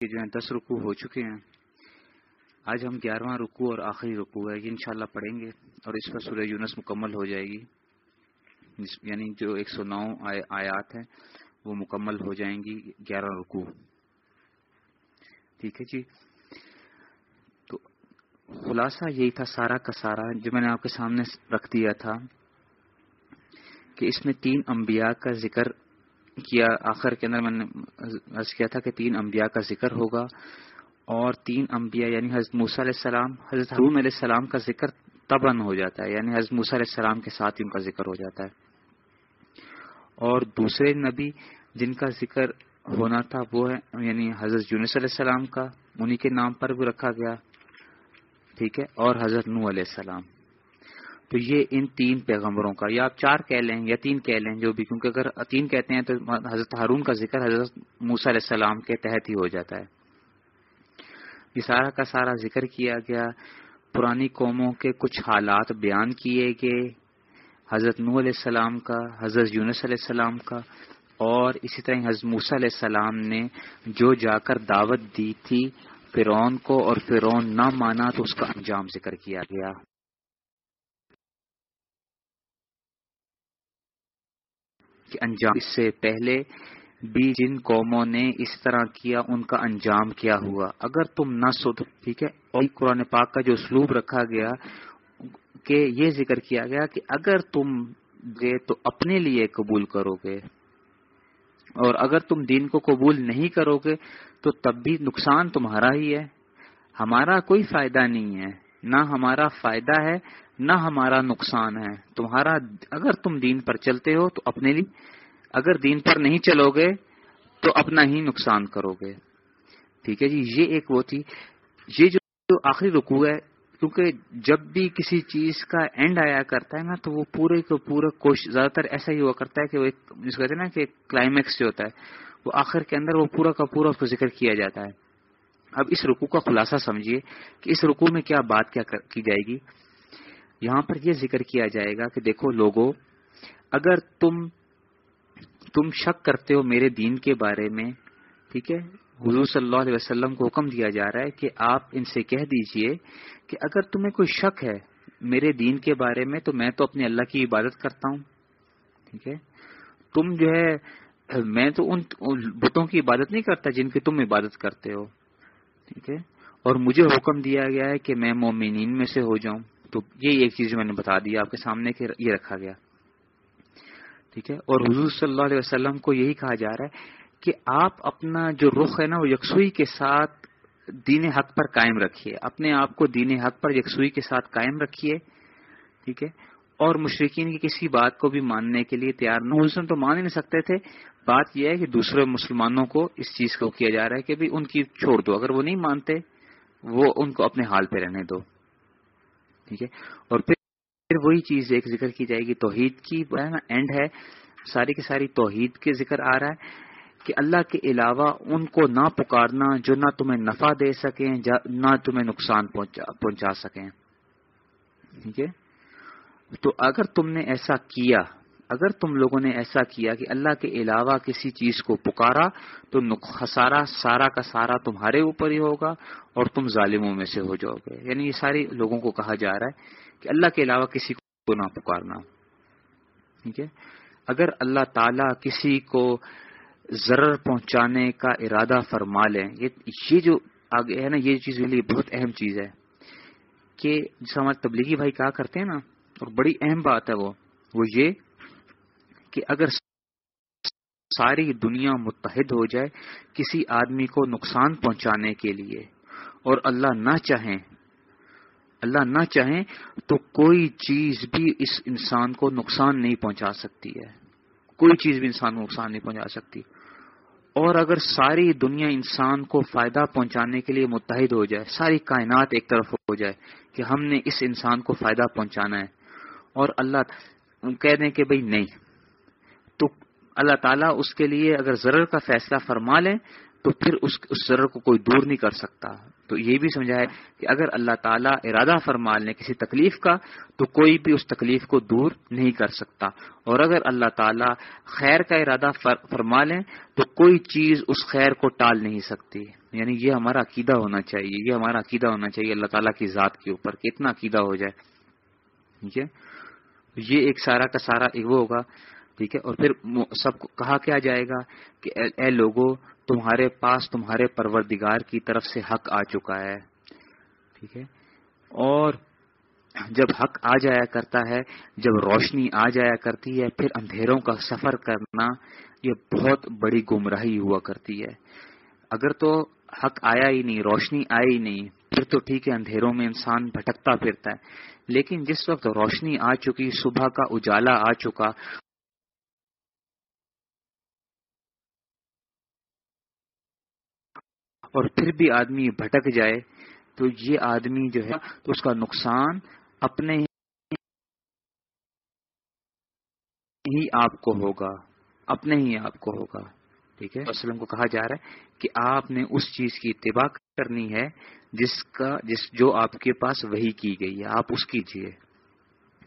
جو ہیں دس رکو ہو چکے ہیں۔ آج ہم گیارہواں رکو اور آخری رکو ہے، یہ انشاءاللہ پڑھیں گے اور اس پر سورہ یونس مکمل ہو جائے گی۔ جس یعنی جو ایک سو نو آیات ہیں، وہ مکمل ہو جائیں گی گیارہ رکو ٹھیک ہے جی۔ تو خلاصہ یہی تھا سارا کا سارا، جو میں نے آپ کے سامنے رکھ دیا تھا کہ اس میں تین انبیاء کا ذکر کیا آخر کے اندر میں نے عرض کیا تھا کہ تین انبیاء کا ذکر ہوگا اور تین انبیاء یعنی حضرت موسیٰ علیہ السلام، حضرت حروم علیہ السلام کا ذکر تبن ہو جاتا ہے یعنی حضرت موسیٰ علیہ السلام کے ساتھ ہی ان کا ذکر ہو جاتا ہے۔ اور دوسرے نبی جن کا ذکر ہونا تھا وہ ہے یعنی حضرت یونس علیہ السلام کا، انہی کے نام پر بھی رکھا گیا، ٹھیک ہے، اور حضرت نو علیہ السلام۔ تو یہ ان تین پیغمبروں کا، یا آپ چار کہہ لیں، یا تین کہہ لیں، جو بھی، کیونکہ اگر تین کہتے ہیں تو حضرت ہارون کا ذکر حضرت موسیٰ علیہ السلام کے تحت ہی ہو جاتا ہے۔ یہ سارا کا سارا ذکر کیا گیا۔ پرانی قوموں کے کچھ حالات بیان کیے گئے۔ حضرت نو علیہ السلام کا، حضرت یونس علیہ السلام کا، اور اسی طرح حضرت موسیٰ علیہ السلام نے جو جا کر دعوت دی تھی، فرعون کو اور فرعون نہ مانا تو اس کا انجام ذکر کیا گیا۔ کہ انجام۔ اس سے پہلے بھی جن قوموں نے اس طرح کیا، ان کا انجام کیا ہوا؟ اگر تم نہ سد ٹھیک ہے؟ اور قرآن پاک کا جو اسلوب رکھا گیا، کہ یہ ذکر کیا گیا کہ اگر تم گئے تو اپنے لیے قبول کرو گے اور اگر تم دین کو قبول نہیں کرو گے تو تب بھی نقصان تمہارا ہی ہے، ہمارا کوئی فائدہ نہیں ہے۔ نہ ہمارا فائدہ ہے، نہ ہمارا نقصان ہے۔ تمہارا، اگر تم دین پر چلتے ہو تو اپنے لیے، اگر دین پر نہیں چلو گے تو اپنا ہی نقصان کرو گے۔ ٹھیک ہے جی یہ ایک وہ تھی۔ یہ جو آخری رکو ہے، کیونکہ جب بھی کسی چیز کا اینڈ آیا کرتا ہے نا، تو وہ پورے کو پورا کوشش زیادہ تر ایسا ہی ہوا کرتا ہے کہ وہ ایک، جس کہتے ہیں نا کہ کلائمیکس جو ہوتا ہے، وہ آخر کے اندر وہ پورا کا پورا اس کو ذکر کیا جاتا ہے۔ اب اس رکو کا خلاصہ سمجھیے کہ اس رکو میں کیا بات کیا کی جائے گی؟ یہاں پر یہ ذکر کیا جائے گا کہ دیکھو لوگو، اگر تم تم شک کرتے ہو میرے دین کے بارے میں، ٹھیک ہے؟ حضور صلی اللہ علیہ وسلم کو حکم دیا جا رہا ہے کہ آپ ان سے کہہ دیجیے کہ اگر تمہیں کوئی شک ہے میرے دین کے بارے میں، تو میں تو اپنے اللہ کی عبادت کرتا ہوں، ٹھیک ہے؟ تم جو ہے، میں تو ان بتوں کی عبادت نہیں کرتا جن کی تم عبادت کرتے ہو۔ ٹھیک ہے؟ اور مجھے حکم دیا گیا ہے کہ میں مومنین میں سے ہو جاؤں۔ تو یہ ایک چیز میں نے بتا دیا آپ کے سامنے کہ یہ رکھا گیا۔ ٹھیک ہے؟ اور حضور صلی اللہ علیہ وسلم کو یہی کہا جا رہا ہے کہ آپ اپنا جو رخ ہے نا، وہ یکسوئی کے ساتھ دین حق پر قائم رکھیے۔ اپنے آپ کو دین حق پر یکسوئی کے ساتھ قائم رکھیے۔ ٹھیک ہے؟ اور مشرقین کی کسی بات کو بھی ماننے کے لیے تیار نہ حسن تو مان ہی نہیں سکتے تھے۔ بات یہ ہے کہ دوسرے مسلمانوں کو اس چیز کو کیا جا رہا ہے کہ بھی ان کی چھوڑ دو۔ اگر وہ نہیں مانتے، وہ ان کو اپنے حال پہ رہنے دو۔ ٹھیک ہے؟ اور پھر پھر وہی چیز ایک ذکر کی جائے گی، توحید کی۔ اینڈ ہے ساری کی ساری توحید کے ذکر آ رہا ہے کہ اللہ کے علاوہ ان کو نہ پکارنا، جو نہ تمہیں نفع دے سکیں نہ تمہیں نقصان پہنچا سکیں۔ ٹھیک ہے؟ تو اگر تم نے ایسا کیا، اگر تم لوگوں نے ایسا کیا کہ اللہ کے علاوہ کسی چیز کو پکارا، تو خسارا سارا کا سارا تمہارے اوپر ہی ہوگا اور تم ظالموں میں سے ہو جاؤ گے۔ یعنی یہ ساری لوگوں کو کہا جا رہا ہے کہ اللہ کے علاوہ کسی کو نہ پکارنا۔ ٹھیک ہے؟ اگر اللہ تعالی کسی کو ضرر پہنچانے کا ارادہ فرما لیں یہ جو آگے ہے نا، یہ چیز لیے بہت اہم چیز ہے کہ جیسے ہمارے تبلیغی بھائی کہا کرتے ہیں نا اور بڑی اہم بات ہے وہ وہ یہ کہ اگر ساری دنیا متحد ہو جائے کسی آدمی کو نقصان پہنچانے کے لیے اور اللہ نہ چاہیں، اللہ نہ چاہیں تو کوئی چیز بھی اس انسان کو نقصان نہیں پہنچا سکتی ہے۔ کوئی چیز بھی انسان کو نقصان نہیں پہنچا سکتی۔ اور اگر ساری دنیا انسان کو فائدہ پہنچانے کے لیے متحد ہو جائے، ساری کائنات ایک طرف ہو جائے کہ ہم نے اس انسان کو فائدہ پہنچانا ہے اور اللہ کہہ دیں کہ بھئی نہیں۔ تو اللہ تعالیٰ اس کے لیے اگر ضرر کا فیصلہ فرما لیں تو پھر اس اس ضرر کو کوئی دور نہیں کر سکتا۔ تو یہ بھی سمجھا ہے کہ اگر اللہ تعالیٰ ارادہ فرما لیں کسی تکلیف کا، تو کوئی بھی اس تکلیف کو دور نہیں کر سکتا۔ اور اگر اللہ تعالیٰ خیر کا ارادہ فرما لیں، تو کوئی چیز اس خیر کو ٹال نہیں سکتی۔ یعنی یہ ہمارا عقیدہ ہونا چاہیے، یہ ہمارا عقیدہ ہونا چاہیے اللہ تعالیٰ کی ذات کے اوپر کتنا عقیدہ ہو جائے۔ ٹھیک ہے؟ یہ ایک سارا کا سارا وہ ہوگا، ٹھیک ہے؟ اور پھر سب کو کہا کیا جائے گا کہ اے لوگوں تمہارے پاس تمہارے پروردگار کی طرف سے حق آ چکا ہے، ٹھیک ہے؟ اور جب حق آ جایا کرتا ہے، جب روشنی آ جایا کرتی ہے، پھر اندھیروں کا سفر کرنا یہ بہت بڑی گمراہی ہوا کرتی ہے۔ اگر تو حق آیا ہی نہیں، روشنی آئی ہی نہیں پھر تو ٹھیک ہے، اندھیروں میں انسان بھٹکتا پھرتا ہے۔ لیکن جس وقت روشنی آ چکی، صبح کا اجالا آ چکا۔ اور پھر بھی آدمی بھٹک جائے، تو یہ آدمی جو ہے، تو اس کا نقصان اپنے ہی آپ کو ہوگا۔ اپنے ہی آپ کو ہوگا۔ ٹھیک ہے؟ وسلم کو کہا جا رہا ہے کہ آپ نے اس چیز کی اتباع کرنی ہے جس کا جس جو آپ کے پاس وہی کی گئی ہے، آپ اس کیجیے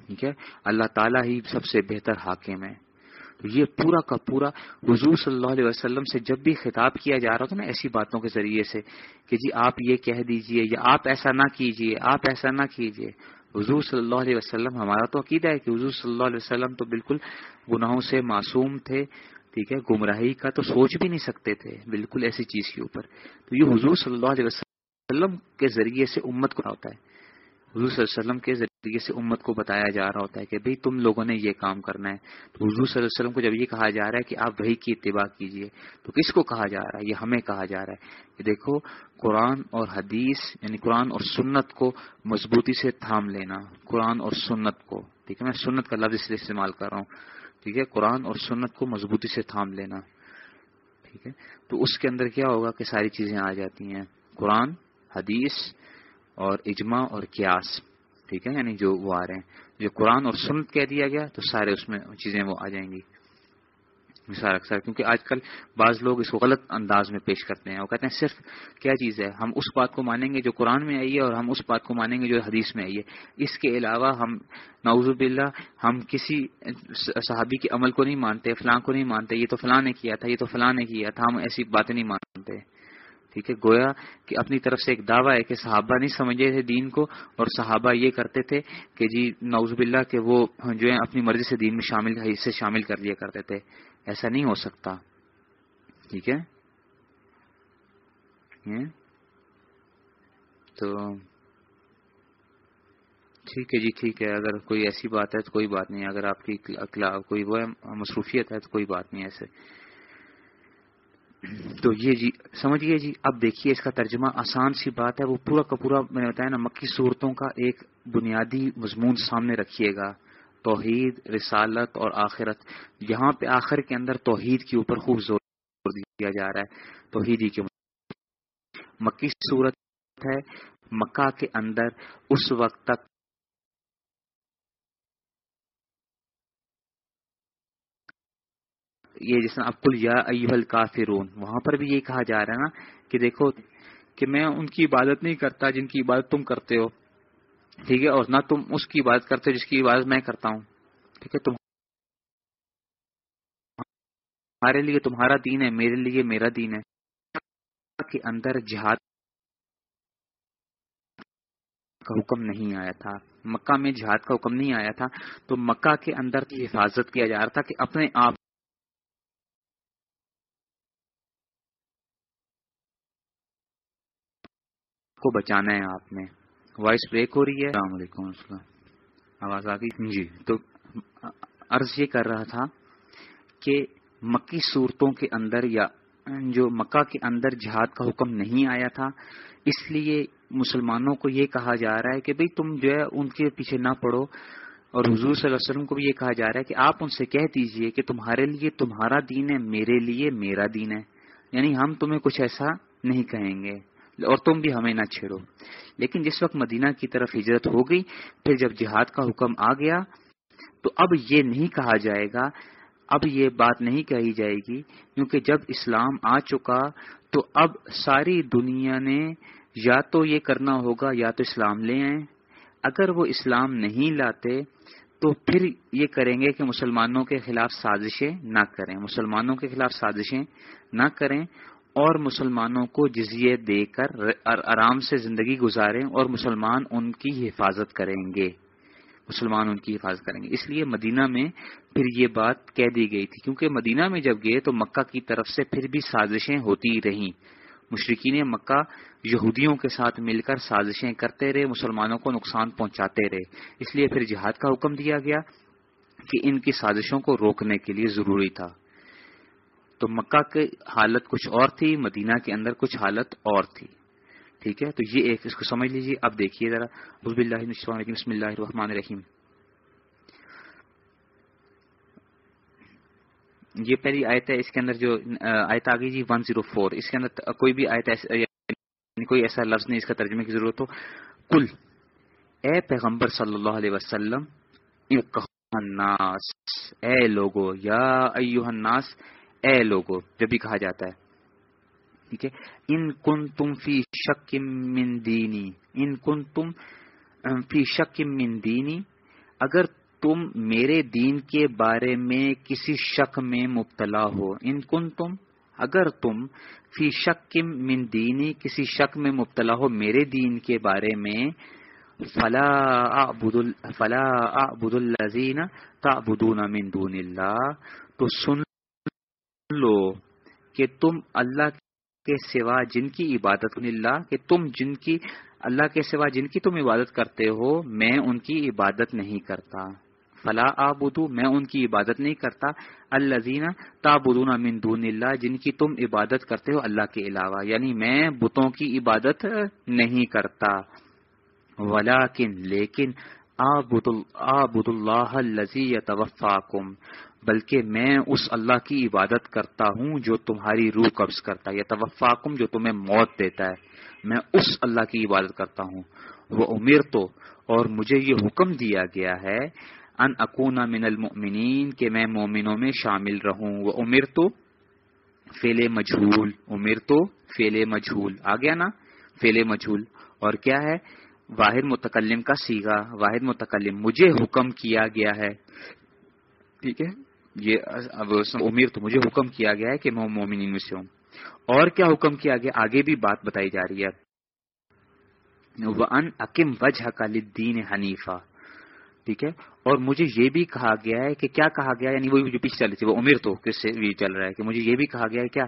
ٹھیک ہے؟ اللہ تعالیٰ ہی سب سے بہتر حاکم ہے۔ تو یہ پورا کا پورا حضور صلی اللہ علیہ وسلم سے جب بھی خطاب کیا جا رہا تھا نا ایسی باتوں کے ذریعے سے کہ جی آپ یہ کہہ دیجیے یا آپ ایسا نہ کیجیے، آپ ایسا نہ کیجیے۔ حضور صلی اللہ علیہ وسلم، ہمارا تو عقیدہ ہے کہ حضور صلی اللہ علیہ وسلم تو بالکل گناہوں سے معصوم تھے، ٹھیک ہے؟ گمراہی کا تو سوچ بھی نہیں سکتے تھے، بالکل ایسی چیز کے اوپر۔ تو یہ حضور صلی اللہ علیہ وسلم وسلم کے ذریعے سے امت کو ہوتا ہے۔ حضور صلی اللہ علیہ وسلم کے ذریعے سے امت کو بتایا جا رہا ہوتا ہے کہ بھئی تم لوگوں نے یہ کام کرنا ہے۔ تو حضور صلی اللہ علیہ وسلم کو جب یہ کہا جا رہا ہے کہ آپ وہی کی اتباع کیجیے، تو کس کو کہا جا رہا ہے؟ یہ ہمیں کہا جا رہا ہے۔ کہ دیکھو، قرآن اور حدیث یعنی قرآن اور سنت کو مضبوطی سے تھام لینا۔ قرآن اور سنت کو، ٹھیک ہے، میں سنت کا لفظ اس لیے استعمال کر رہا ہوں۔ ٹھیک ہے، قرآن اور سنت کو مضبوطی سے تھام لینا۔ ٹھیک ہے، تو اس کے اندر کیا ہوگا کہ ساری چیزیں آ جاتی ہیں۔ قرآن حدیث اور اجماع اور قیاس، ٹھیک ہے؟ یعنی جو وہ آ رہے ہیں، جو قرآن اور سنت کہہ دیا گیا تو سارے اس میں چیزیں وہ آ جائیں گی۔ مثال اکثر، کیونکہ آج کل بعض لوگ اس کو غلط انداز میں پیش کرتے ہیں۔ وہ کہتے ہیں صرف کیا چیز ہے؟ ہم اس بات کو مانیں گے جو قرآن میں آئی ہے اور ہم اس بات کو مانیں گے جو حدیث میں آئی ہے۔ اس کے علاوہ ہم، نعوذ باللہ، ہم کسی صحابی کے عمل کو نہیں مانتے، فلاں کو نہیں مانتے، یہ تو فلاں نے کیا تھا، یہ تو فلاں نے کیا تھا، ہم ایسی باتیں نہیں مانتے۔ ٹھیک ہے، گویا کہ اپنی طرف سے ایک دعویٰ ہے کہ صحابہ نہیں سمجھے تھے دین کو اور صحابہ یہ کرتے تھے کہ جی نوز باللہ کہ وہ جو ہے اپنی مرضی سے دین میں شامل حصے شامل کر لیا کرتے تھے۔ ایسا نہیں ہو سکتا۔ ٹھیک ہے؟ تو ٹھیک ہے جی ٹھیک ہے۔ اگر کوئی ایسی بات ہے تو کوئی بات نہیں۔ اگر آپ کی کوئی وہ مصروفیت ہے تو کوئی بات نہیں، ایسے۔ تو یہ جی سمجھیے جی؟ اب دیکھیے اس کا ترجمہ، آسان سی بات ہے، وہ پورا کا پورا میں نے بتایا نا، مکی صورتوں کا ایک بنیادی مضمون سامنے رکھیے گا، توحید، رسالت اور آخرت۔ یہاں پہ آخر کے اندر توحید کے اوپر خوب زور دیا جا رہا ہے، توحیدی کے مکی صورت ہے، مکہ کے اندر اس وقت تک یہ جس اب کل یا ایوہل کافرون وہاں پر بھی یہ کہا جا رہا ہے نا کہ دیکھو کہ میں ان کی عبادت نہیں کرتا جن کی عبادت تم کرتے ہو، ٹھیک ہے، اور نہ تم اس کی عبادت کرتے ہو جس کی عبادت میں کرتا ہوں، ٹھیک ہے، تم ہمارے لیے تمہارا دین ہے، میرے لیے میرا دین ہے کے اندر جہاد کا حکم نہیں آیا تھا، مکہ میں جہاد کا حکم نہیں آیا تھا، تو مکہ کے اندر حفاظت کیا جا رہا تھا کہ اپنے آپ کو بچانا ہے آپ نے۔ وائس بریک ہو رہی ہے۔ السلام علیکم آواز آ گئی؟ جی تو عرض یہ کر رہا تھا کہ مکی صورتوں کے اندر یا جو مکہ کے اندر جہاد کا حکم نہیں آیا تھا، اس لیے مسلمانوں کو یہ کہا جا رہا ہے کہ بھئی تم جو ہے ان کے پیچھے نہ پڑو۔ اور حضور صلی اللہ علیہ وسلم کو بھی یہ کہا جا رہا ہے کہ آپ ان سے کہہ دیجیے کہ تمہارے لیے تمہارا دین ہے، میرے لیے میرا دین ہے۔ یعنی ہم تمہیں کچھ ایسا نہیں کہیں گے۔ اور تم بھی ہمیں نہ چھیڑو۔ لیکن جس وقت مدینہ کی طرف ہجرت ہو گئی، پھر جب جہاد کا حکم آ گیا، تو اب یہ نہیں کہا جائے گا، اب یہ بات نہیں کہی جائے گی، کیونکہ جب اسلام آ چکا، تو اب ساری دنیا نے یا تو یہ کرنا ہوگا، یا تو اسلام لے آئیں۔ اگر وہ اسلام نہیں لاتے، تو پھر یہ کریں گے کہ مسلمانوں کے خلاف سازشیں نہ کریں۔ مسلمانوں کے خلاف سازشیں نہ کریں۔ اور مسلمانوں کو جزیے دے کر آرام سے زندگی گزاریں اور مسلمان ان کی حفاظت کریں گے۔ مسلمان ان کی حفاظت کریں گے۔ اس لیے مدینہ میں پھر یہ بات کہہ دی گئی تھی۔ کیونکہ مدینہ میں جب گئے تو مکہ کی طرف سے پھر بھی سازشیں ہوتی رہیں۔ مشرقین مکہ یہودیوں کے ساتھ مل کر سازشیں کرتے رہے، مسلمانوں کو نقصان پہنچاتے رہے۔ اس لیے پھر جہاد کا حکم دیا گیا کہ ان کی سازشوں کو روکنے کے لیے ضروری تھا۔ تو مکہ کی حالت کچھ اور تھی، مدینہ کے اندر کچھ حالت اور تھی۔ ٹھیک ہے؟ تو یہ ایک، اس کو سمجھ لیجیے اب دیکھیے ذرا۔ حزب اللہ بسم اللہ الرحمن الرحیم۔ یہ پہلی آیت ہے، اس کے اندر جو آیت آ گئی جی ون زیرو فور اس کے اندر کوئی بھی آیت یعنی کوئی ایسا لفظ نہیں، اس کا ترجمے کی ضرورت ہو۔ کل اے پیغمبر صلی اللہ علیہ وسلم الناس۔ اے لوگو، یا ایوہ الناس اے لوگو جب بھی کہا جاتا ہے۔ ٹھیک ہے؟ ان کن تم فی شک من دینی، ان کن تم فی شک من دینی، اگر تم میرے دین کے بارے میں کسی شک میں مبتلا ہو، ان کن تم اگر تم فی شک من دینی کسی شک میں مبتلا ہو میرے دین کے بارے میں، فلا فلا اعبد الذین تعبدون من دون اللہ، تو سن لو کہ تم اللہ کے سوا جن کی عبادت یعنی اللہ کہ تم جن کی، اللہ کے سوا جن کی تم عبادت کرتے ہو، میں ان کی عبادت نہیں کرتا۔ فلا آبدو میں ان کی عبادت نہیں کرتا۔ الزین تابدون من دون اللہ، جن کی تم عبادت کرتے ہو اللہ کے علاوہ۔ یعنی میں بتوں کی عبادت نہیں کرتا۔ ولیکن، لیکن آبد اللہ الزی بلکہ میں اس اللہ کی عبادت کرتا ہوں جو تمہاری روح قبض کرتا ہے یا توفاکم جو تمہیں موت دیتا ہے۔ میں اس اللہ کی عبادت کرتا ہوں۔ وہ امیر تو، اور مجھے یہ حکم دیا گیا ہے، ان اکونا من المؤمنین، کہ میں مومنوں میں شامل رہوں۔ وہ امیر تو فیل مجھول۔ امیر تو فیل مجھول۔ آ گیا نا؟ فیل مجھول۔ اور کیا ہے؟ واحد متکلم کا سیگا، واحد متکلم۔ مجھے حکم کیا گیا ہے۔ ٹھیک ہے؟ یہ امیر تو مجھے حکم کیا گیا ہے کہ میں مومنین میں سے ہوں۔ اور کیا حکم کیا گیا؟ آگے بھی بات بتائی جا رہی ہے۔ ان اکم وجہ کا لدین حنیفہ ٹھیک ہے؟ اور مجھے یہ بھی کہا گیا ہے کہ کیا کہا گیا یعنی وہ جو پیچھے چل رہی تھی، وہ امیر تو کس سے بھی چل رہا ہے کہ مجھے یہ بھی کہا گیا ہے کیا؟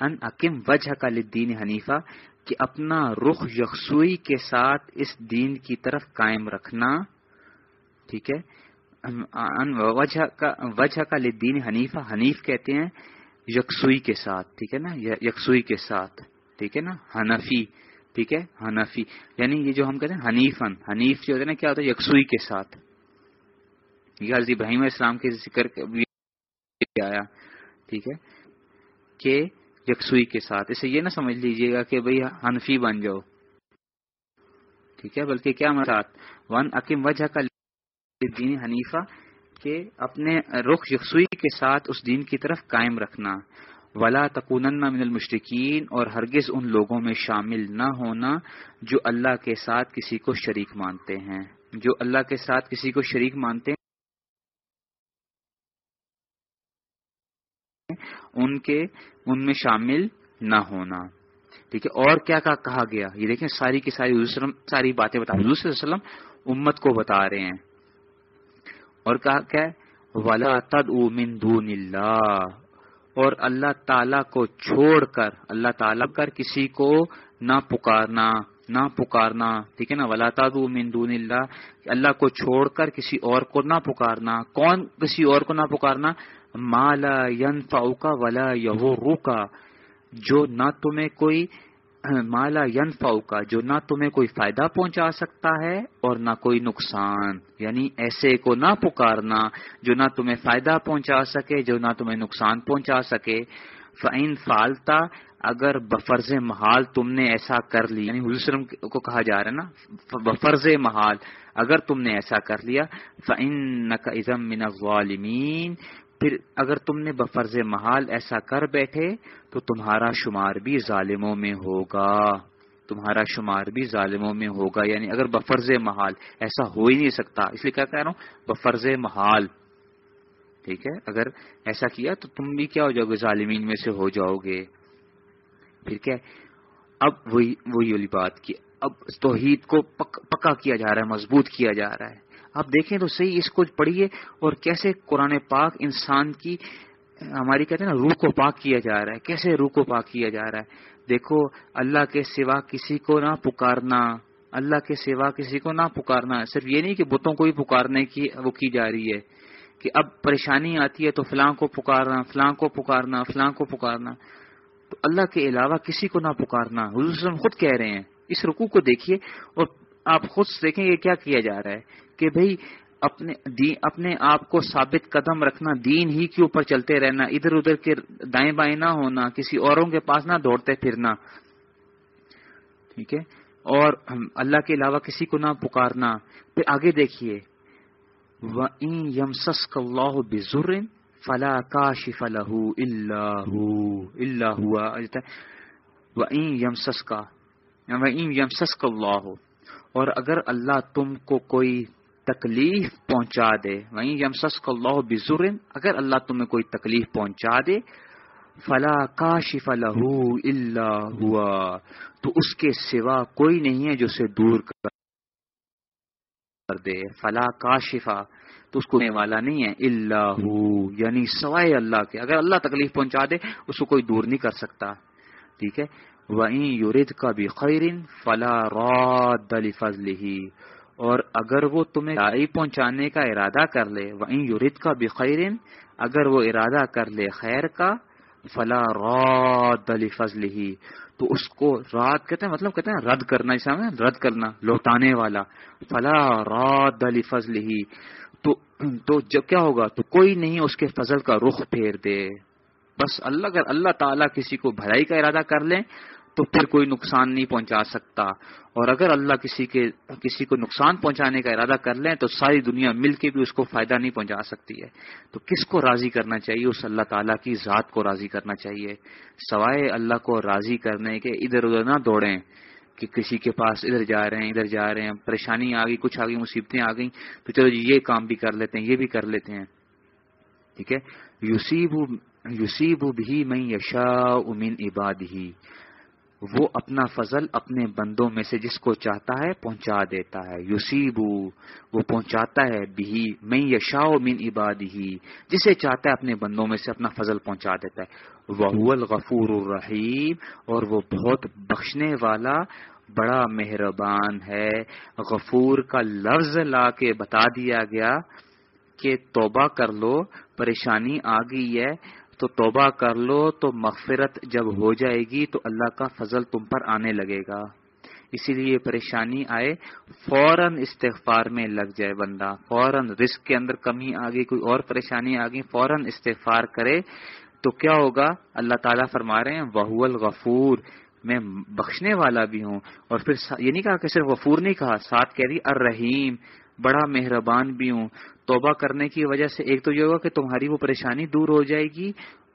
ان اکم وجہ کا لدین حنیفہ کہ اپنا رخ یکسوئی کے ساتھ اس دین کی طرف قائم رکھنا۔ ٹھیک ہے؟ وجہ کا لدین حنیفہ حنیف کہتے ہیں یکسوئی کے ساتھ، ٹھیک ہے نا؟ یکسوئی کے ساتھ، ٹھیک ہے نا؟ حنفی، ٹھیک ہے؟ حنفی یعنی یہ جو ہم کہتے ہیں حنیفن حنیف جو ہوتا ہے نا، کیا ہوتا ہے؟ یکسوئی کے ساتھ۔ یہ حضرت ابراہیم اسلام کے ذکر آیا، ٹھیک ہے، کہ یکسوئی کے ساتھ۔ اسے یہ نہ سمجھ لیجیے گا کہ بھئی حنفی بن جاؤ، ٹھیک ہے؟ بلکہ کیا مراد؟ ون اکیم وجہ کا دین حنیفہ کہ اپنے رخ یکسوئی کے ساتھ اس دین کی طرف قائم رکھنا۔ ولا تکون من المشرقین اور ہرگز ان لوگوں میں شامل نہ ہونا جو اللہ کے ساتھ کسی کو شریک مانتے ہیں۔ جو اللہ کے ساتھ کسی کو شریک مانتے ہیں، ان کے، ان میں شامل نہ ہونا۔ ٹھیک ہے اور کیا کہا گیا؟ یہ دیکھیں، ساری کی ساری ساری باتیں بتا حضور صلی اللہ علیہ وسلم امت کو بتا رہے ہیں۔ اور کہا کیا ولا تد من دون اللہ اور اللہ تعالی کو چھوڑ کر، اللہ تعالی کر کسی کو نہ پکارنا نہ پکارنا، ٹھیک ہے نا؟ ولا تد من دون اللہ اللہ کو چھوڑ کر کسی اور کو نہ پکارنا۔ کون کسی اور کو نہ پکارنا؟ مالا ین کا ولا یو کا جو نہ تمہیں کوئی مالا ین کا جو نہ تمہیں کوئی فائدہ پہنچا سکتا ہے اور نہ کوئی نقصان یعنی ایسے کو نہ پکارنا جو نہ تمہیں فائدہ پہنچا سکے، جو نہ تمہیں نقصان پہنچا سکے۔ فعین فالتا اگر بفرز محال تم نے ایسا کر لیا یعنی حضرم کو کہا جا رہا ہے نا بفرز محال، اگر تم نے ایسا کر لیا فعین ازم من غالمین پھر اگر تم نے بفرز محال ایسا کر بیٹھے تو تمہارا شمار بھی ظالموں میں ہوگا۔ تمہارا شمار بھی ظالموں میں ہوگا۔ یعنی اگر بفرز محال ایسا ہو ہی نہیں سکتا، اس لیے کیا کہہ رہا ہوں؟ بفرز محال۔ ٹھیک ہے؟ اگر ایسا کیا تو تم بھی کیا ہو جاؤ گے؟ ظالمین میں سے ہو جاؤ گے۔ پھر کیا اب وہی وہی والی بات کی اب توحید کو پکا کیا جا رہا ہے، مضبوط کیا جا رہا ہے۔ آپ دیکھیں تو صحیح اس کو پڑھیے اور کیسے قرآن پاک انسان کی، ہماری کہتے ہیں نا، روح کو پاک کیا جا رہا ہے، کیسے روح کو پاک کیا جا رہا ہے۔ دیکھو، اللہ کے سوا کسی کو نہ پکارنا، اللہ کے سوا کسی کو نہ پکارنا، صرف یہ نہیں کہ بتوں کو ہی پکارنے کی وہ کی جا رہی ہے کہ اب پریشانی آتی ہے تو فلاں کو پکارنا، فلاں کو پکارنا، فلاں کو پکارنا۔ تو اللہ کے علاوہ کسی کو نہ پکارنا۔ حضور خود کہہ رہے ہیں۔ اس رکوع کو دیکھیے اور آپ خود دیکھیں یہ کیا کیا جا رہا ہے۔ کہ بھائی اپنے اپنے آپ کو ثابت قدم رکھنا، دین ہی کے اوپر چلتے رہنا، ادھر ادھر کے دائیں بائیں نہ ہونا، کسی اوروں کے پاس نہ دوڑتے پھرنا۔ ٹھیک ہے؟ اور اللہ کے علاوہ کسی کو نہ پکارنا۔ پھر آگے دیکھیے۔ اللہ بزر فلا کاش فلاح اللہ اللہ اللہ اور اگر اللہ تم کو کوئی تکلیف پہنچا دے۔ وہیں یم سسک اللہ بزر، اگر اللہ تمہیں کوئی تکلیف پہنچا دے، فلا کاشف لہو اللہ ہوا تو اس کے سوا کوئی نہیں ہے جو اسے دور کر دے۔ فلا کاشفا تو اس کو والا نہیں ہے۔ اللہ یعنی سوائے اللہ کے۔ اگر اللہ تکلیف پہنچا دے، اس کو کوئی دور نہیں کر سکتا۔ ٹھیک ہے؟ وہیں یورید کا بھی خیرن فلا راد فضل ہی اور اگر وہ تمہیں پہنچانے کا ارادہ کر لے وہیں یورید کا بھی اگر وہ ارادہ کر لے خیر کا، فلا راد فضل ہی تو اس کو رات کہتے ہیں مطلب کہتے ہیں رد کرنا، اس میں رد کرنا، لوٹانے والا۔ فلا راد علی فضل ہی تو تو جب کیا ہوگا؟ تو کوئی نہیں اس کے فضل کا رخ پھیر دے۔ بس اللہ، اگر اللہ تعالیٰ کسی کو بھلائی کا ارادہ کر لیں تو پھر کوئی نقصان نہیں پہنچا سکتا۔ اور اگر اللہ کسی کے، کسی کو نقصان پہنچانے کا ارادہ کر لیں تو ساری دنیا مل کے بھی اس کو فائدہ نہیں پہنچا سکتی ہے۔ تو کس کو راضی کرنا چاہیے؟ اس اللہ تعالیٰ کی ذات کو راضی کرنا چاہیے۔ سوائے اللہ کو راضی کرنے کے ادھر ادھر نہ دوڑیں کہ کسی کے پاس ادھر جا رہے ہیں، ادھر جا رہے ہیں، پریشانی آ گئی، کچھ آ گئی، مصیبتیں آ گئیں، تو چلو جی یہ کام بھی کر لیتے ہیں، یہ بھی کر لیتے ہیں۔ ٹھیک ہے؟ یوسیب یوسیب بھی میں یشا امین عباد ہی وہ اپنا فضل اپنے بندوں میں سے جس کو چاہتا ہے پہنچا دیتا ہے۔ یوسیبو وہ پہنچاتا ہے بھی میں یشا من عباد ہی جسے چاہتا ہے اپنے بندوں میں سے اپنا فضل پہنچا دیتا ہے۔ وہ الغفور الرحیم اور وہ بہت بخشنے والا بڑا مہربان ہے۔ غفور کا لفظ لا کے بتا دیا گیا کہ توبہ کر لو، پریشانی آ گئی ہے۔ تو توبہ کر لو تو مغفرت جب ہو جائے گی تو اللہ کا فضل تم پر آنے لگے گا۔ اسی لیے پریشانی آئے، فوراً استغفار میں لگ جائے بندہ، فوراً رسک کے اندر کمی آ گئی کوئی اور پریشانی آ گئی فوراً استغفار کرے تو کیا ہوگا؟ اللہ تعالیٰ فرما رہے ہیں وہ الغفور، میں بخشنے والا بھی ہوں۔ اور پھر یہ نہیں کہا کہ صرف غفور نہیں کہا، ساتھ کہہ رہی الرحیم۔ بڑا مہربان بھی ہوں۔ توبہ کرنے کی وجہ سے ایک تو یہ ہوگا کہ تمہاری وہ پریشانی دور ہو جائے گی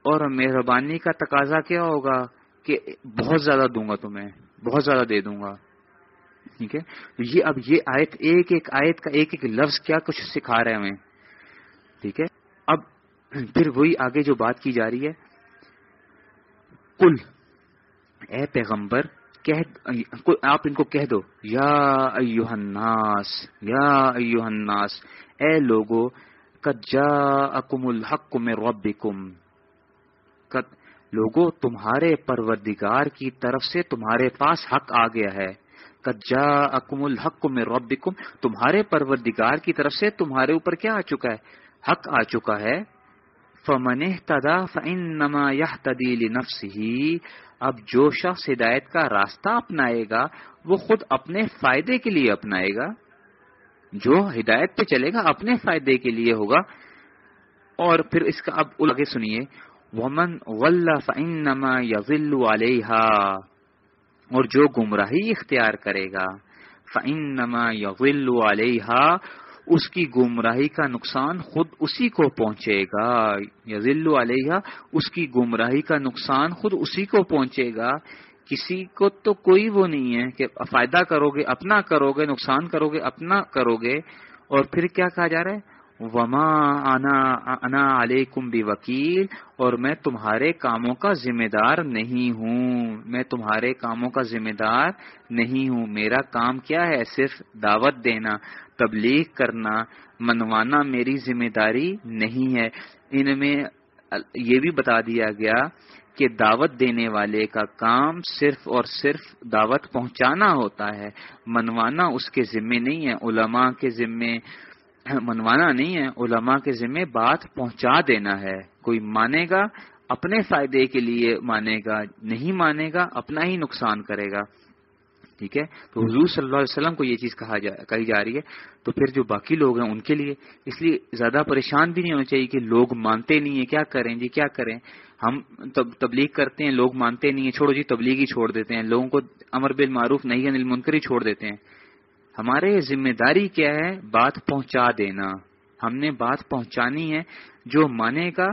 اور مہربانی کا تقاضا کیا ہوگا کہ بہت زیادہ دوں گا تمہیں، بہت زیادہ دے دوں گا۔ ٹھیک ہے؟ یہ اب یہ آیت، ایک ایک آیت کا ایک ایک لفظ کیا کچھ سکھا رہے ہمیں ٹھیک ہے؟ اب پھر وہی آگے جو بات کی جا رہی ہے۔ کل اے پیغمبر آپ ان کو کہہ دو، یا ایوہ الناس، یا ایوہ الناس، اے لوگو، قد جاءکم الحق من ربکم، قد لوگو، تمہارے پروردگار کی طرف سے تمہارے پاس حق آ گیا ہے، قد جاءکم الحق من ربکم، تمہارے پروردگار کی طرف سے تمہارے اوپر کیا آ چکا ہے، حق آ چکا ہے، فمن اهتدى فانما يهتدي لنفسه اب جو شخص ہدایت کا راستہ اپنائے گا، وہ خود اپنے فائدے کے لیے اپنائے گا۔ جو ہدایت پہ چلے گا، اپنے فائدے کے لیے ہوگا۔ اور پھر اس کا اب آگے سنیے۔ ومن فنما یزل علیہ اور جو گمراہی اختیار کرے گا فنما یزل علیہ اس کی گمراہی کا نقصان خود اسی کو پہنچے گا یزل علیہ اس کی گمراہی کا نقصان خود اسی کو پہنچے گا۔ کسی کو تو کوئی وہ نہیں ہے کہ فائدہ کرو گے اپنا کرو گے نقصان کرو گے اپنا کرو گے اور پھر کیا کہا جا رہا ہے؟ وما انا انا علیکم بھی وکیل اور میں تمہارے کاموں کا ذمہ دار نہیں ہوں۔ میں تمہارے کاموں کا ذمہ دار نہیں ہوں۔ میرا کام کیا ہے؟ صرف دعوت دینا۔ تبلیغ کرنا منوانا میری ذمہ داری نہیں ہے۔ ان میں یہ بھی بتا دیا گیا کہ دعوت دینے والے کا کام صرف اور صرف دعوت پہنچانا ہوتا ہے۔ منوانا اس کے ذمے نہیں ہے۔ علماء کے ذمے منوانا نہیں ہے۔ علماء کے ذمے بات پہنچا دینا ہے۔ کوئی مانے گا، اپنے فائدے کے لیے مانے گا، نہیں مانے گا، اپنا ہی نقصان کرے گا۔ ٹھیک ہے؟ تو حضور صلی اللہ علیہ وسلم کو یہ چیز کہا جا کہی جا رہی ہے۔ تو پھر جو باقی لوگ ہیں ان کے لیے، اس لیے زیادہ پریشان بھی نہیں ہونا چاہیے کہ لوگ مانتے نہیں ہیں، کیا کریں جی کیا کریں؟ ہم تبلیغ کرتے ہیں، لوگ مانتے نہیں ہیں، چھوڑو جی تبلیغ ہی چھوڑ دیتے ہیں۔ لوگوں کو امر بل معروف نہیں انل منکر ہی چھوڑ دیتے ہیں۔ ہمارے ذمہ داری کیا ہے؟ بات پہنچا دینا۔ ہم نے بات پہنچانی ہے جو مانے گا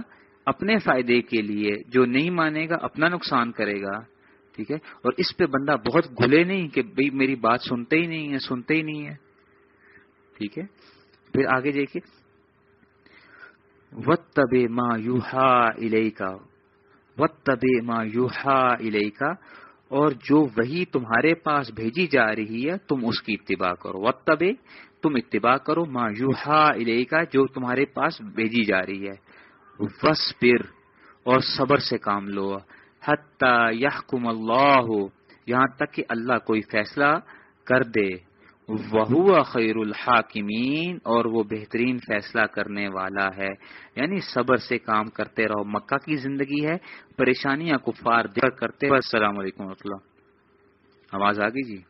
اپنے فائدے کے لیے، جو نہیں مانے گا اپنا نقصان کرے گا۔ ٹھیک ہے؟ اور اس پہ بندہ بہت گھلے نہیں کہ بھائی میری بات سنتے ہی نہیں ہے، سنتے ہی نہیں ہے۔ ٹھیک ہے؟ پھر آگے دیکھیے۔ وت تب ما یوہا الئی کا وت تب ما یوہا الئی کا اور جو وہی تمہارے پاس بھیجی جا رہی ہے، تم اس کی اتباع کرو۔ وت تب تم اتباع کرو۔ ما یوہا الئی کا جو تمہارے پاس بھیجی جا رہی ہے۔ وس پھر اور صبر سے کام لو۔ یحکم اللہ، یہاں تک کہ اللہ کوئی فیصلہ کر دے۔ وہ خیر الحاکمین، اور وہ بہترین فیصلہ کرنے والا ہے۔ یعنی صبر سے کام کرتے رہو، مکہ کی زندگی ہے، پریشانیاں کفار دیکھ کرتے رہو۔ السلام علیکم و اللہ۔ آواز آ گئی جی؟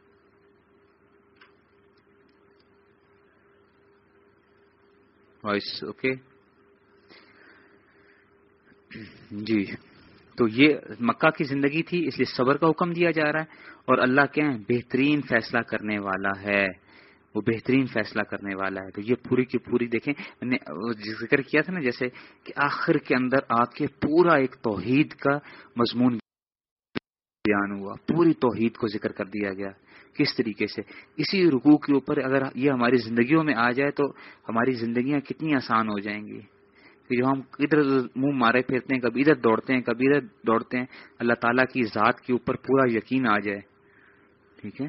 Voice okay. جی۔ تو یہ مکہ کی زندگی تھی، اس لیے صبر کا حکم دیا جا رہا ہے۔ اور اللہ کیا ہے بہترین فیصلہ کرنے والا ہے۔ وہ بہترین فیصلہ کرنے والا ہے۔ تو یہ پوری کی پوری دیکھیں، میں نے ذکر کیا تھا نا جیسے کہ آخر کے اندر آ کے پورا ایک توحید کا مضمون بیان ہوا، پوری توحید کو ذکر کر دیا گیا۔ کس طریقے سے؟ اسی رکوع کے اوپر اگر یہ ہماری زندگیوں میں آ جائے تو ہماری زندگیاں کتنی آسان ہو جائیں گی۔ جو ہم ادھر منہ مارے پھرتے ہیں، کبھی ادھر دوڑتے ہیں، کبھی ادھر دوڑتے ہیں، اللہ تعالیٰ کی ذات کے اوپر پورا یقین آ جائے۔ ٹھیک ہے؟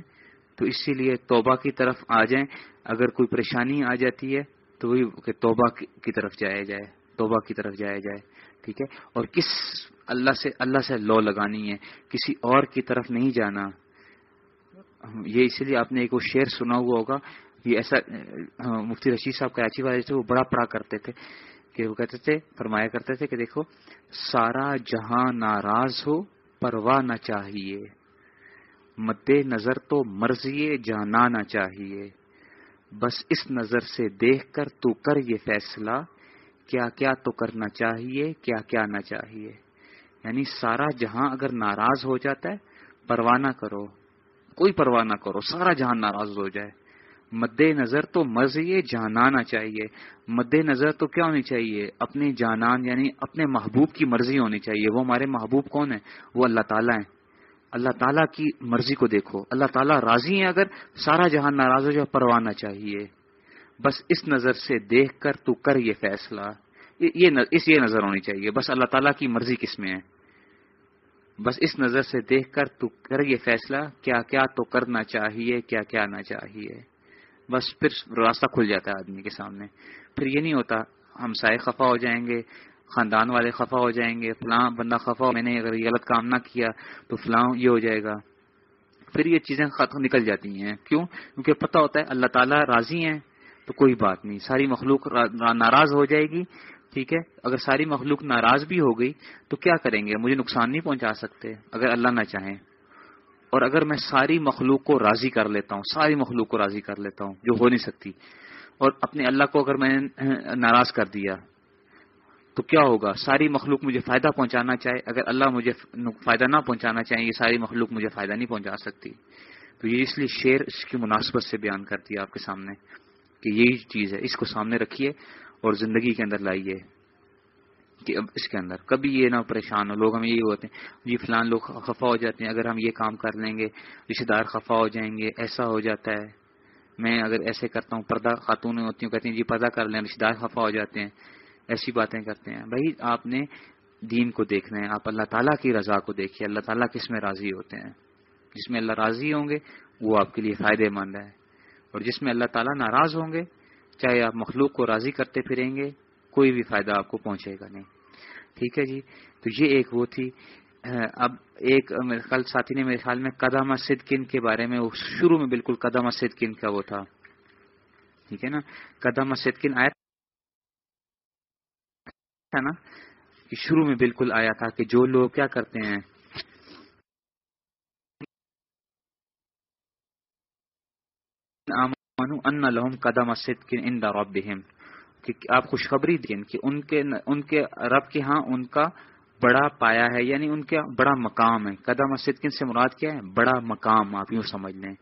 تو اسی لیے توبہ کی طرف آ جائیں۔ اگر کوئی پریشانی آ جاتی ہے تو وہی کہ توبہ کی طرف جایا جائے۔ توبہ کی طرف جایا جائے۔ ٹھیک ہے؟ اور کس اللہ سے اللہ سے لو لگانی ہے۔ کسی اور کی طرف نہیں جانا۔ یہ اسی لیے آپ نے ایک وہ شعر سنا ہوا ہوگا۔ یہ ایسا، مفتی رشید صاحب کراچی والے تھے، وہ بڑا پڑا کرتے تھے۔ کہ وہ کہتے تھے، فرمایا کرتے تھے کہ دیکھو، سارا جہاں ناراض ہو، پرواہ نہ چاہیے۔ مد نظر تو مرضی جانانا چاہیے۔ بس اس نظر سے دیکھ کر تو کر یہ فیصلہ، کیا کیا تو کرنا چاہیے، کیا کیا نہ چاہیے۔ یعنی سارا جہاں اگر ناراض ہو جاتا ہے، پرواہ نہ کرو۔ کوئی پرواہ نہ کرو، سارا جہاں ناراض ہو جائے۔ مد نظر تو مرضی جانانا چاہیے۔ مد نظر تو کیا ہونی چاہیے؟ اپنے جانان یعنی اپنے محبوب کی مرضی ہونی چاہیے۔ وہ ہمارے محبوب کون ہے وہ اللہ تعالیٰ ہیں۔ اللہ تعالیٰ کی مرضی کو دیکھو۔ اللہ تعالیٰ راضی ہیں اگر سارا جہاں ناراض ہو جائے پروانا چاہیے۔ بس اس نظر سے دیکھ کر تو کر یہ فیصلہ۔ یہ اس یہ نظر ہونی چاہیے۔ بس اللہ تعالیٰ کی مرضی کس میں ہے؟ بس اس نظر سے دیکھ کر تو کر یہ فیصلہ۔ کیا کیا تو کرنا چاہیے؟ کیا کیا نہ چاہیے؟ بس پھر راستہ کھل جاتا ہے آدمی کے سامنے۔ پھر یہ نہیں ہوتا، ہم سائے خفا ہو جائیں گے، خاندان والے خفا ہو جائیں گے، فلاں بندہ خفا ہو، میں نے اگر غلط کام نہ کیا تو فلاں یہ ہو جائے گا۔ پھر یہ چیزیں ختم نکل جاتی ہیں۔ کیوں؟ کیونکہ پتہ ہوتا ہے اللہ تعالیٰ راضی ہیں تو کوئی بات نہیں۔ ساری مخلوق ناراض ہو جائے گی، ٹھیک ہے؟ اگر ساری مخلوق ناراض بھی ہو گئی تو کیا کریں گے؟ مجھے نقصان نہیں پہنچا سکتے، اگر اللہ نہ چاہیں۔ اور اگر میں ساری مخلوق کو راضی کر لیتا ہوں، ساری مخلوق کو راضی کر لیتا ہوں، جو ہو نہیں سکتی، اور اپنے اللہ کو اگر میں نے ناراض کر دیا، تو کیا ہوگا؟ ساری مخلوق مجھے فائدہ پہنچانا چاہے، اگر اللہ مجھے فائدہ نہ پہنچانا چاہے، یہ ساری مخلوق مجھے فائدہ نہیں پہنچا سکتی۔ تو یہ اس لیے شعر اس کی مناسبت سے بیان کر دیا آپ کے سامنے کہ یہی چیز ہے، اس کو سامنے رکھیے اور زندگی کے اندر لائیے۔ کہ اب اس کے اندر کبھی یہ نہ پریشان ہو، لوگ ہم یہی ہوتے ہیں جی فلان لوگ خفا ہو جاتے ہیں، اگر ہم یہ کام کر لیں گے رشتے دار خفا ہو جائیں گے، ایسا ہو جاتا ہے۔ میں اگر ایسے کرتا ہوں، پردہ خاتون ہوتی ہوں کہتی ہیں جی پردہ کر لیں رشتے دار خفا ہو جاتے ہیں، ایسی باتیں کرتے ہیں۔ بھائی، آپ نے دین کو دیکھنا ہے، آپ اللہ تعالیٰ کی رضا کو دیکھیے، اللہ تعالیٰ کس میں راضی ہوتے ہیں۔ جس میں اللہ راضی ہوں گے، وہ آپ کے لیے فائدے مند ہے۔ اور جس میں اللہ تعالیٰ ناراض ہوں گے، چاہے آپ مخلوق کو راضی کرتے پھریں گے کوئی بھی فائدہ آپ کو پہنچے گا نہیں۔ ٹھیک ہے جی؟ تو یہ ایک وہ تھی۔ اب ایک میرے خیال ساتھی نے میرے خیال میں قدم صدقن کے بارے میں شروع میں بالکل قدم صدقن کا وہ تھا۔ ٹھیک ہے نا؟ قدم صدقن آیا تھا نا؟ کہ شروع میں بالکل آیا تھا کہ جو لوگ کیا کرتے ہیں۔ ان لہم قدم صدقن ان ربہم کہ آپ خوشخبری دیں کہ ان کے ان کے رب کے ہاں ان کا بڑا پایا ہے یعنی ان کا بڑا مقام ہے۔ قدم صدقن سے مراد کیا ہے؟ بڑا مقام، آپ یوں سمجھ لیں۔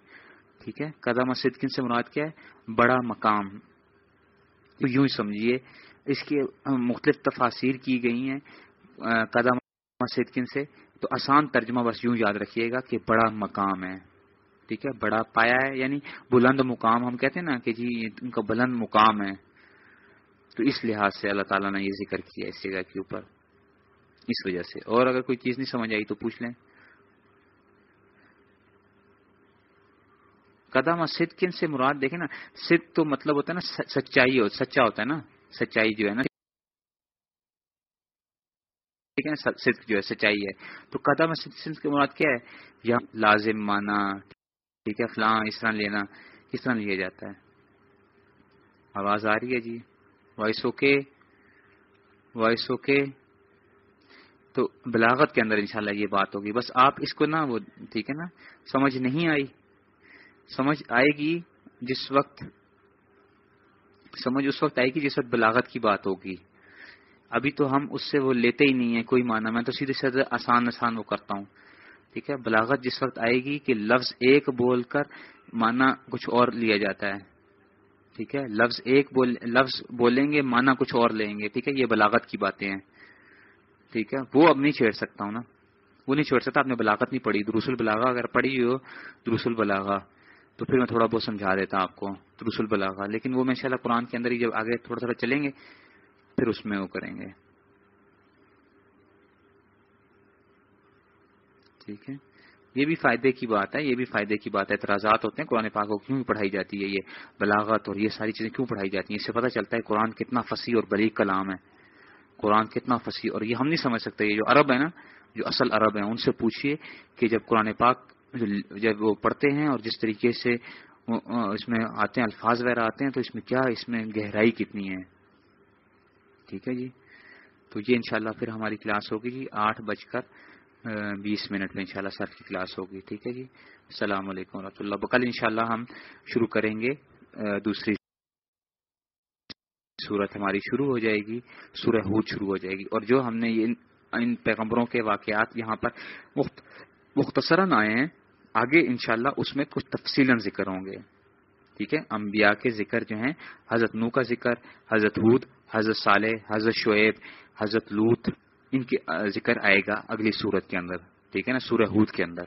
ٹھیک ہے؟ قدم صدقن سے مراد کیا ہے؟ بڑا مقام۔ تو یوں ہی سمجھیے، اس کی مختلف تفاصیر کی گئی ہیں قدم صدقن سے۔ تو آسان ترجمہ بس یوں یاد رکھیے گا کہ بڑا مقام ہے۔ ٹھیک ہے؟ بڑا پایا ہے یعنی بلند مقام، ہم کہتے ہیں نا کہ جی ان کا بلند مقام ہے۔ تو اس لحاظ سے اللہ تعالیٰ نے یہ ذکر کیا اس جگہ کے اوپر۔ اس وجہ سے۔ اور اگر کوئی چیز نہیں سمجھ آئی تو پوچھ لیں۔ قدم صدقن سے مراد دیکھیں نا، صدق تو مطلب ہوتا ہے نا سچائی ہو، سچا ہوتا ہے نا۔ سچائی جو ہے نا، ٹھیک ہے نا، صدق جو ہے، سچائی ہے۔ تو قدم صدق کے مراد کیا ہے؟ یا لازم مانا، ٹھیک ہے، فلاں اس طرح لینا، کس طرح لیا جاتا ہے؟ آواز آ رہی ہے جی؟ Voice okay voice okay. تو بلاغت کے اندر انشاءاللہ یہ بات ہوگی۔ بس آپ اس کو نا وہ، ٹھیک ہے نا؟ سمجھ نہیں آئی۔ سمجھ آئے گی جس وقت، سمجھ اس وقت آئے گی جس وقت بلاغت کی بات ہوگی۔ ابھی تو ہم اس سے وہ لیتے ہی نہیں ہیں کوئی معنی۔ میں تو سیدھے سیدھے آسان آسان وہ کرتا ہوں۔ ٹھیک ہے؟ بلاغت جس وقت آئے گی کہ لفظ ایک بول کر معنی کچھ اور لیا جاتا ہے۔ ٹھیک ہے؟ لفظ ایک بول، لفظ بولیں گے، معنی کچھ اور لیں گے، ٹھیک ہے؟ یہ بلاغت کی باتیں ہیں۔ ٹھیک ہے؟ وہ اب نہیں چھیڑ سکتا ہوں نا۔ وہ نہیں چھوڑ سکتا، آپ نے بلاغت نہیں پڑھی۔ دروس البلاغا، اگر پڑھی ہو، دروس البلاغا۔ تو پھر میں تھوڑا بہت سمجھا دیتا آپ کو، دروس البلاغا۔ لیکن وہ میں ان قرآن کے اندر ہی جب آگے تھوڑا تھوڑا چلیں گے، پھر اس میں وہ کریں گے۔ ٹھیک ہے؟ یہ بھی فائدے کی بات ہے، یہ بھی فائدے کی بات ہے، اعتراضات ہوتے ہیں، قرآن پاک کو کیوں پڑھائی جاتی ہے یہ بلاغت اور یہ ساری چیزیں کیوں پڑھائی جاتی ہیں؟ اس سے پتہ چلتا ہے قرآن کتنا فصیح اور بریک کلام ہے۔ قرآن کتنا فصیح، اور یہ ہم نہیں سمجھ سکتے، یہ جو عرب ہے نا، جو اصل عرب ہیں، ان سے پوچھیے کہ جب قرآن پاک جب وہ پڑھتے ہیں اور جس طریقے سے اس میں آتے ہیں، الفاظ وغیرہ آتے ہیں، تو اس میں کیا، اس میں گہرائی کتنی ہے؟ ٹھیک ہے جی؟ تو یہ انشاءاللہ پھر ہماری کلاس ہوگی جی آٹھ بج کر بیس منٹ میں انشاءاللہ سر کی کلاس ہوگی، ٹھیک ہے جی؟ السلام علیکم و رحمۃ اللہ۔ کل انشاءاللہ ہم شروع کریں گے دوسری صورت ہماری شروع ہو جائے گی، سورہ ہود شروع ہو جائے گی۔ اور جو ہم نے ان پیغمبروں کے واقعات یہاں پر مختصراً آئے ہیں، آگے انشاءاللہ اس میں کچھ تفصیل ذکر ہوں گے۔ ٹھیک ہے؟ انبیاء کے ذکر جو ہیں، حضرت نو کا ذکر، حضرت ہود، حضرت صالح، حضرت شعیب، حضرت لوت ان کے ذکر آئے گا اگلی سورت کے اندر، ٹھیک ہے نا؟ سورہ ہود کے اندر۔